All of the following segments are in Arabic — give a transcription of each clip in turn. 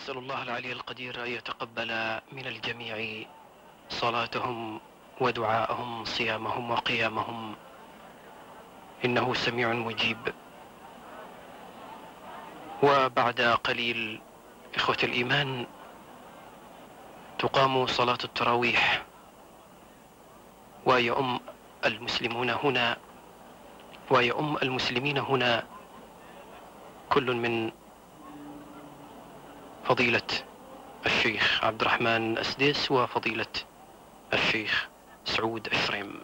نسأل الله العلي القدير أن يتقبل من الجميع صلاتهم ودعاءهم صيامهم وقيامهم. إنه سميع مجيب. وبعد قليل إخوة الإيمان تقام صلاة التراويح. ويؤم المسلمون هنا ويؤم المسلمين هنا. كل من فضيلة الشيخ عبد الرحمن أسديس وفضيلة الشيخ سعود أشرم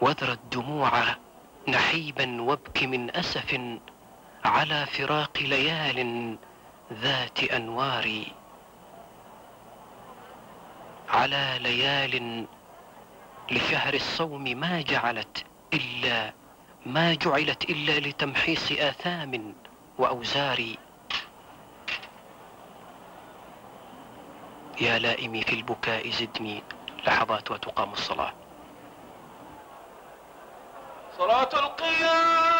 وذر الدموع نحيبا وابك من أسف على فراق ليال ذات أنوار. على ليال لشهر الصوم ما جعلت إلا ما جعلت إلا لتمحيص آثام وأوزار. يا لائمي في البكاء زدني لحظات وتقام الصلاة. صلاة القيام!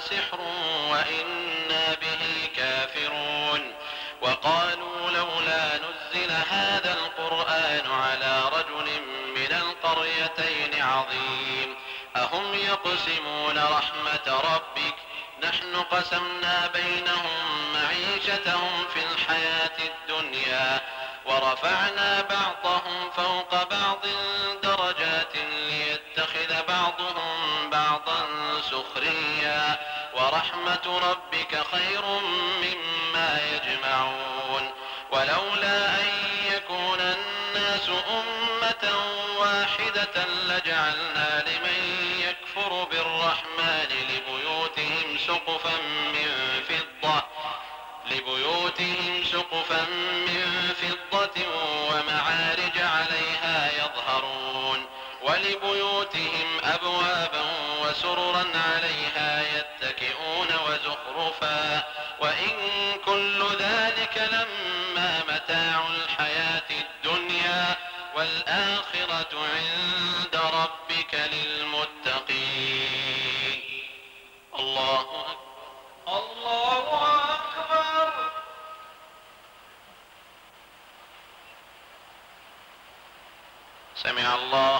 سحر وإنا به كافرون. وقالوا لولا نزل هذا القرآن على رجل من القريتين عظيم. أهم يقسمون رحمة ربك؟ نحن قسمنا بينهم معيشتهم في الحياة الدنيا ورفعنا بعضهم فوق بعض سخريا ورحمة ربك خير مما يجمعون. ولولا أن يكون الناس أمة واحدة لجعلنا ولبيوتهم أبوابا وسررا عليها يتكئون وزخرفا. وإن كل ذلك لما متاع الحياة الدنيا والآخرة عند ربك للمتقين. الله أكبر. الله أكبر. سمع الله.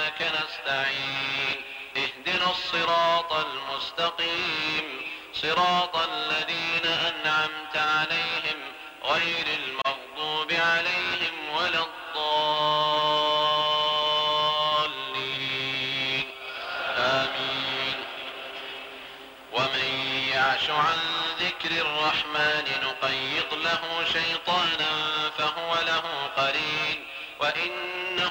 نستعين. اهدنا الصراط المستقيم. صراط الذين أنعمت عليهم غير المغضوب عليهم ولا الضالين. آمين. ومن يعش عن ذكر الرحمن نقيض له شيطانا فهو له قرين. وإنهم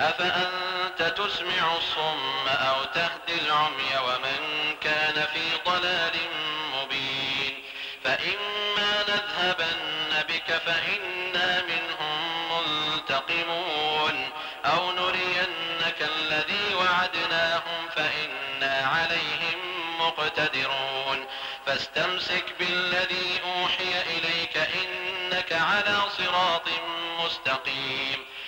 أفأنت تسمع الصم أو تهدي العمي ومن كان في ضلال مبين فإما نذهبن بك فإنا منهم منتقمون أو نرينك الذي وعدناهم فإنا عليهم مقتدرون فاستمسك بالذي أوحي إليك إنك على صراط مستقيم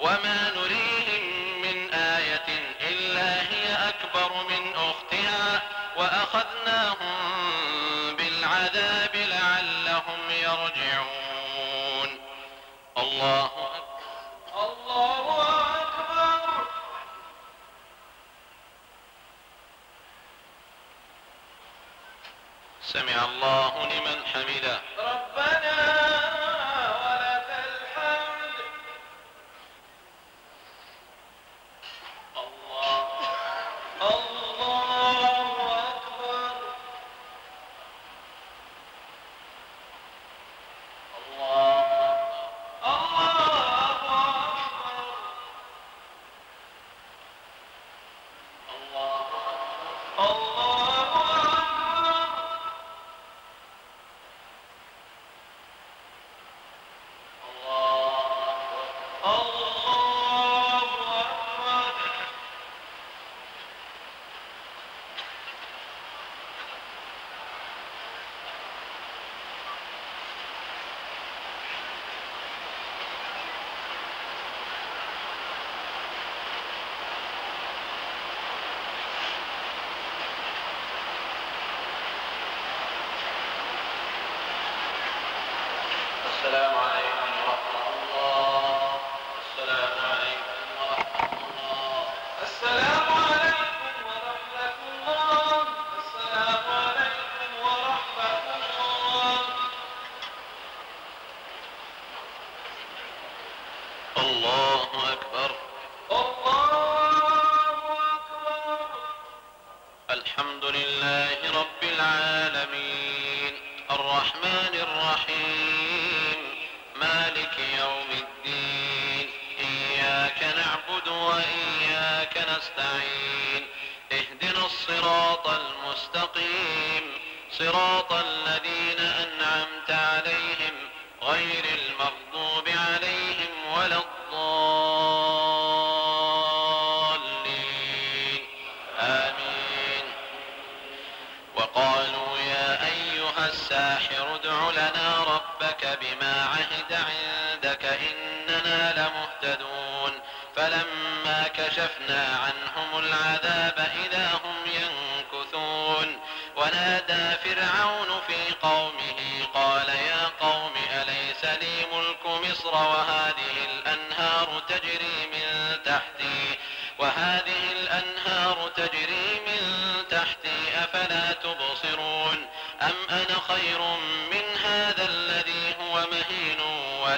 وما نريهم من آية إلا هي أكبر من أختها وأخذناهم بالعذاب لعلهم يرجعون. الله لنا ربك بما عهد عندك إننا لمهتدون. فلما كشفنا عنهم العذاب إذا هم ينكثون. ونادى فرعون في قومه قال يا قوم أليس لي ملك مصر وهذه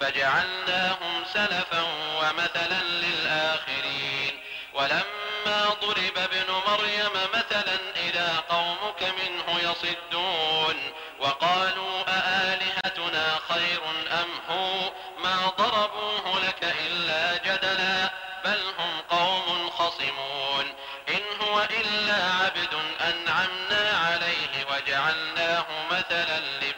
فجعلناهم سلفا ومثلا للآخرين. ولما ضرب ابن مريم مثلا إذا قومك منه يصدون. وقالوا أآلهتنا خير أم هو؟ ما ضربوه لك إلا جدلا بل هم قوم خصمون. إن هو إلا عبد أنعمنا عليه وجعلناه مثلا لبني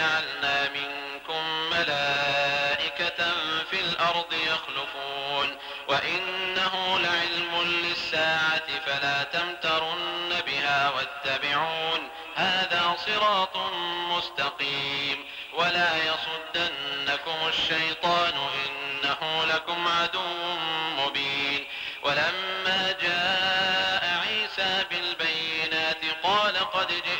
نشاء لجعلنا منكم ملائكة في الأرض يخلفون وإنه لعلم للساعة فلا تمترن بها واتبعون هذا صراط مستقيم ولا يصدنكم الشيطان إنه لكم عدو مبين ولما جاء عيسى بالبينات قال قد جئتكم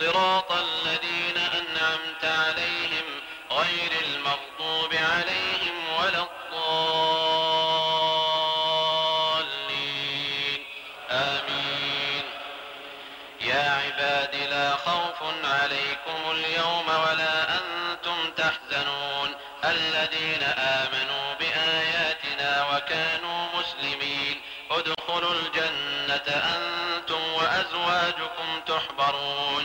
صراط الذين أنعمت عليهم غير المغضوب عليهم ولا الضالين. آمين. يا عباد لا خوف عليكم اليوم ولا أنتم تحزنون. الذين آمنوا بآياتنا وكانوا مسلمين ادخلوا الجنة أنتم وأزواجكم تحبرون.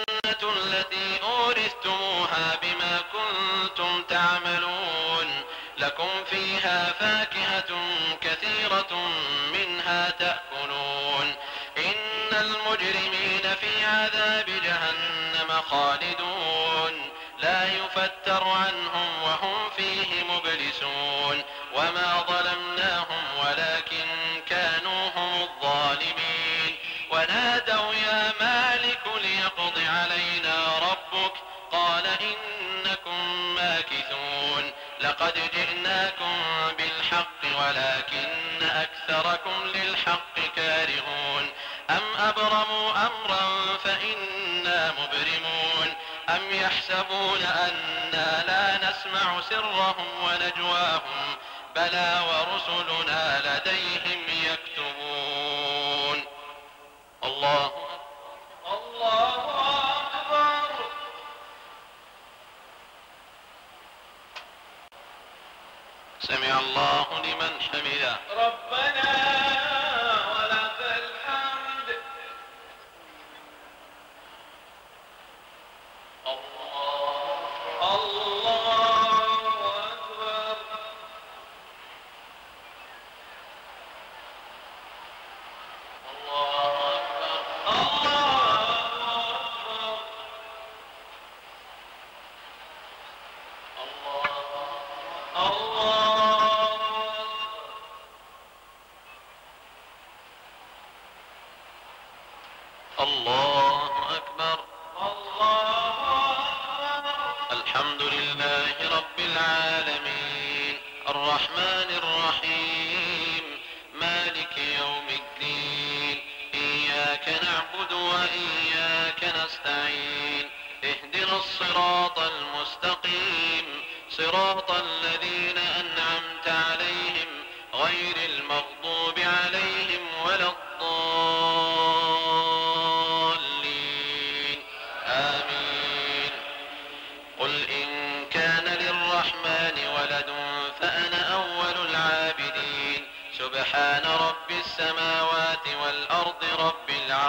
خالدون. لا يفتر عنهم سرهم ونجواهم بلى ورسلنا لديهم يكتبون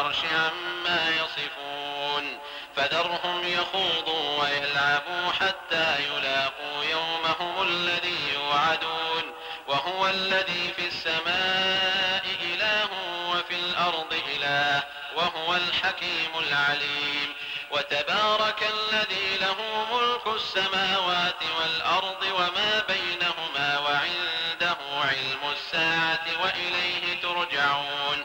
العرش عما يصفون فذرهم يخوضوا ويلعبوا حتى يلاقوا يومهم الذي يوعدون وهو الذي في السماء إله وفي الأرض إله وهو الحكيم العليم وتبارك الذي له ملك السماوات والأرض وما بينهما وعنده علم الساعة وإليه ترجعون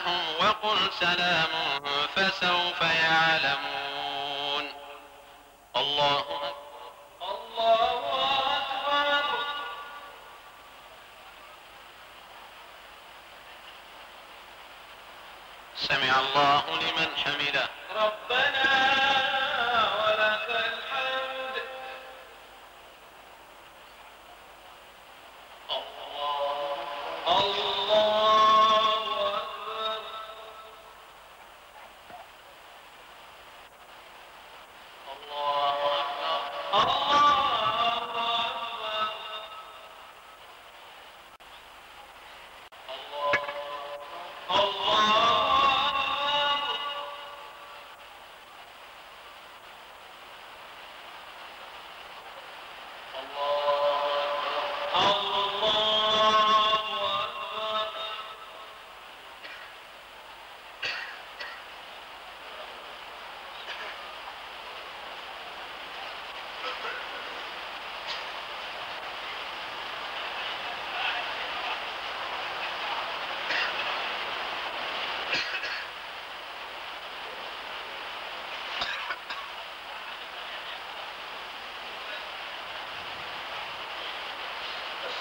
وقل سلام فسوف يعلمون. الله الله سمع الله لمن حمده.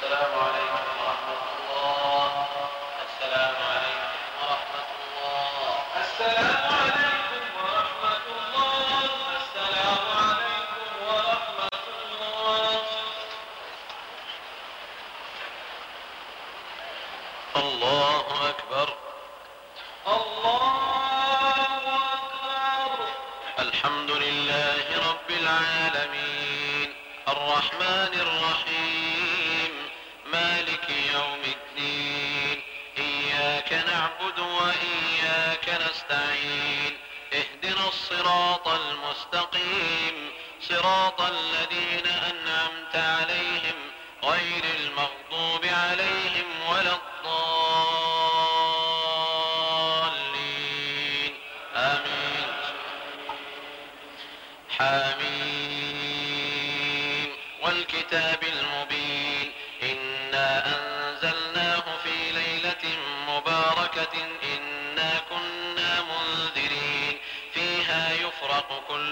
Sarah.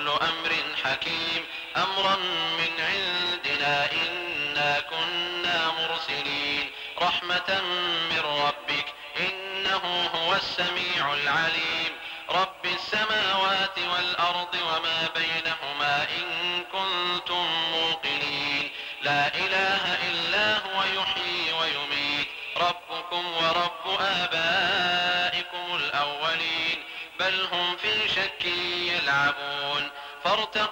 أمر حكيم أمرا من عندنا إنا كنا مرسلين رحمة من ربك إنه هو السميع العليم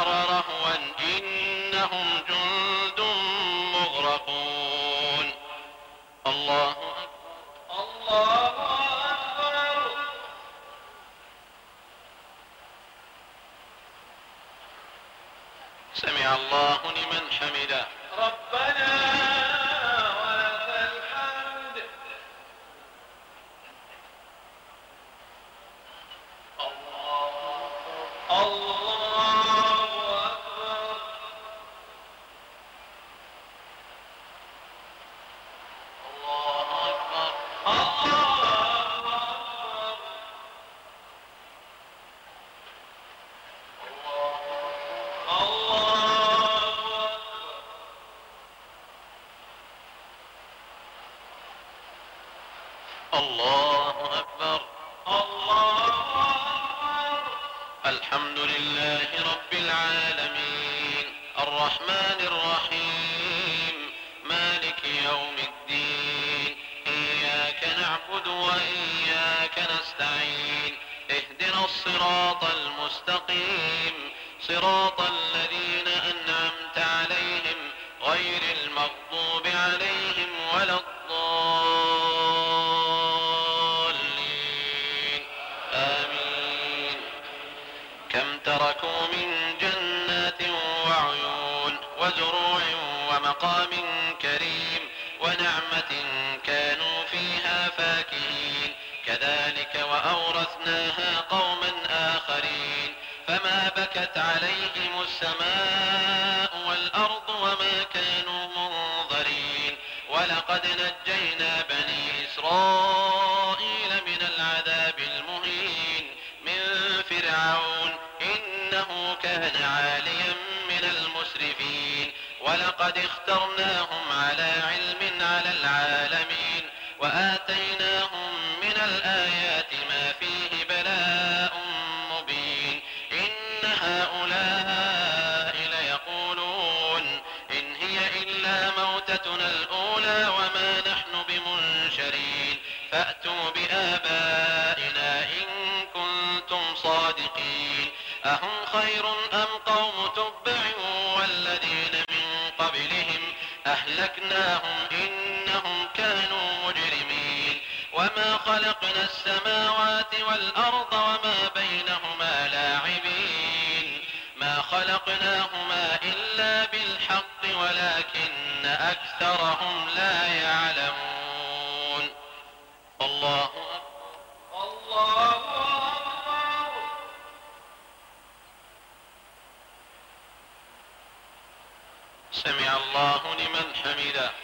البحر الله وزروع ومقام كريم ونعمة كانوا فيها فاكهين. كذلك وأورثناها قوما آخرين. فما بكت عليهم السماء والأرض وما كانوا منظرين. ولقد نجينا بني إسرائيل من العذاب المهين. من فرعون إنه كان عاليا ولقد اخترناهم على علم على العالمين وآتيناهم من الآيات والأرض وما بينهما لاعبين. ما خلقناهما إلا بالحق ولكن أكثرهم لا يعلمون. الله أكبر. الله أكبر. سمع الله لمن حمده.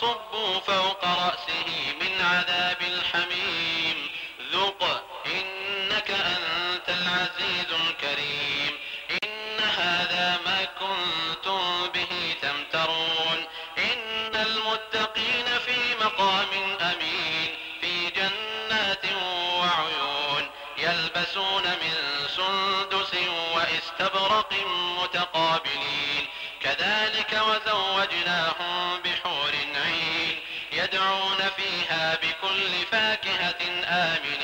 ثم صبوا فوق رأسه من عذاب الحميم. ذق إنك أنت العزيز الكريم. إن هذا ما كنتم فيها بكل فاكهة آمنين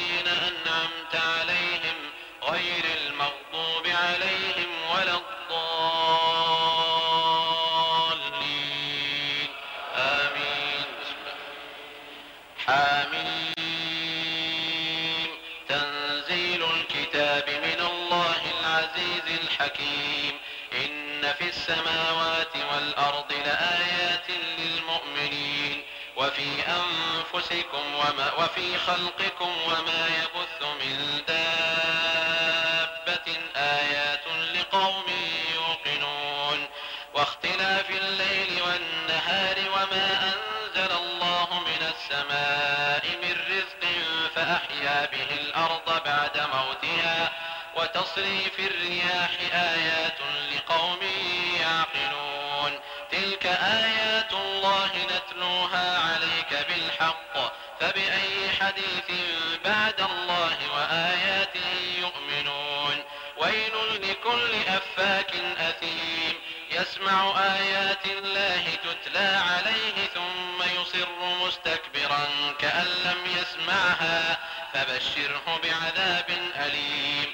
الحكيم إن في السماوات والأرض لآيات للمؤمنين. وفي أنفسكم وما وفي خلقكم وما يبث من دابة. آيات لقوم يوقنون. واختلاف الليل والنهار وما أنزل الله من السماء من رزق فأحيا به الأرض بعد موتها. وتصريف الرياح آيات لقوم يعقلون. تلك آيات الله نتلوها عليك بالحق فبأي حديث بعد الله وآياته يؤمنون. ويل لكل أفاك أثيم يسمع آيات الله تتلى عليه ثم يصر مستكبرا كأن لم يسمعها فبشره بعذاب أليم.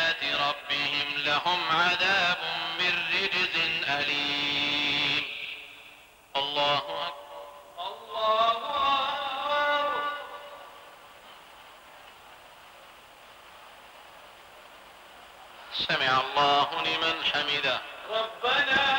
لهم عذاب من رجز أليم. الله سمع الله لمن حمده. ربنا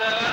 والسلام